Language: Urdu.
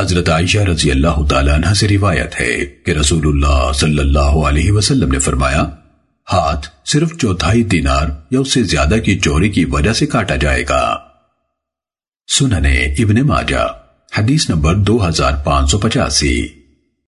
حضرت عائشہ رضی اللہ تعالیٰ عنہ سے روایت ہے کہ رسول اللہ صلی اللہ علیہ وسلم نے فرمایا، ہاتھ صرف چوتھائی دینار یا اس سے زیادہ کی چوری کی وجہ سے کاٹا جائے گا۔ سننے ابن ماجہ، حدیث نمبر دو ہزار پانچ سو پچاسی۔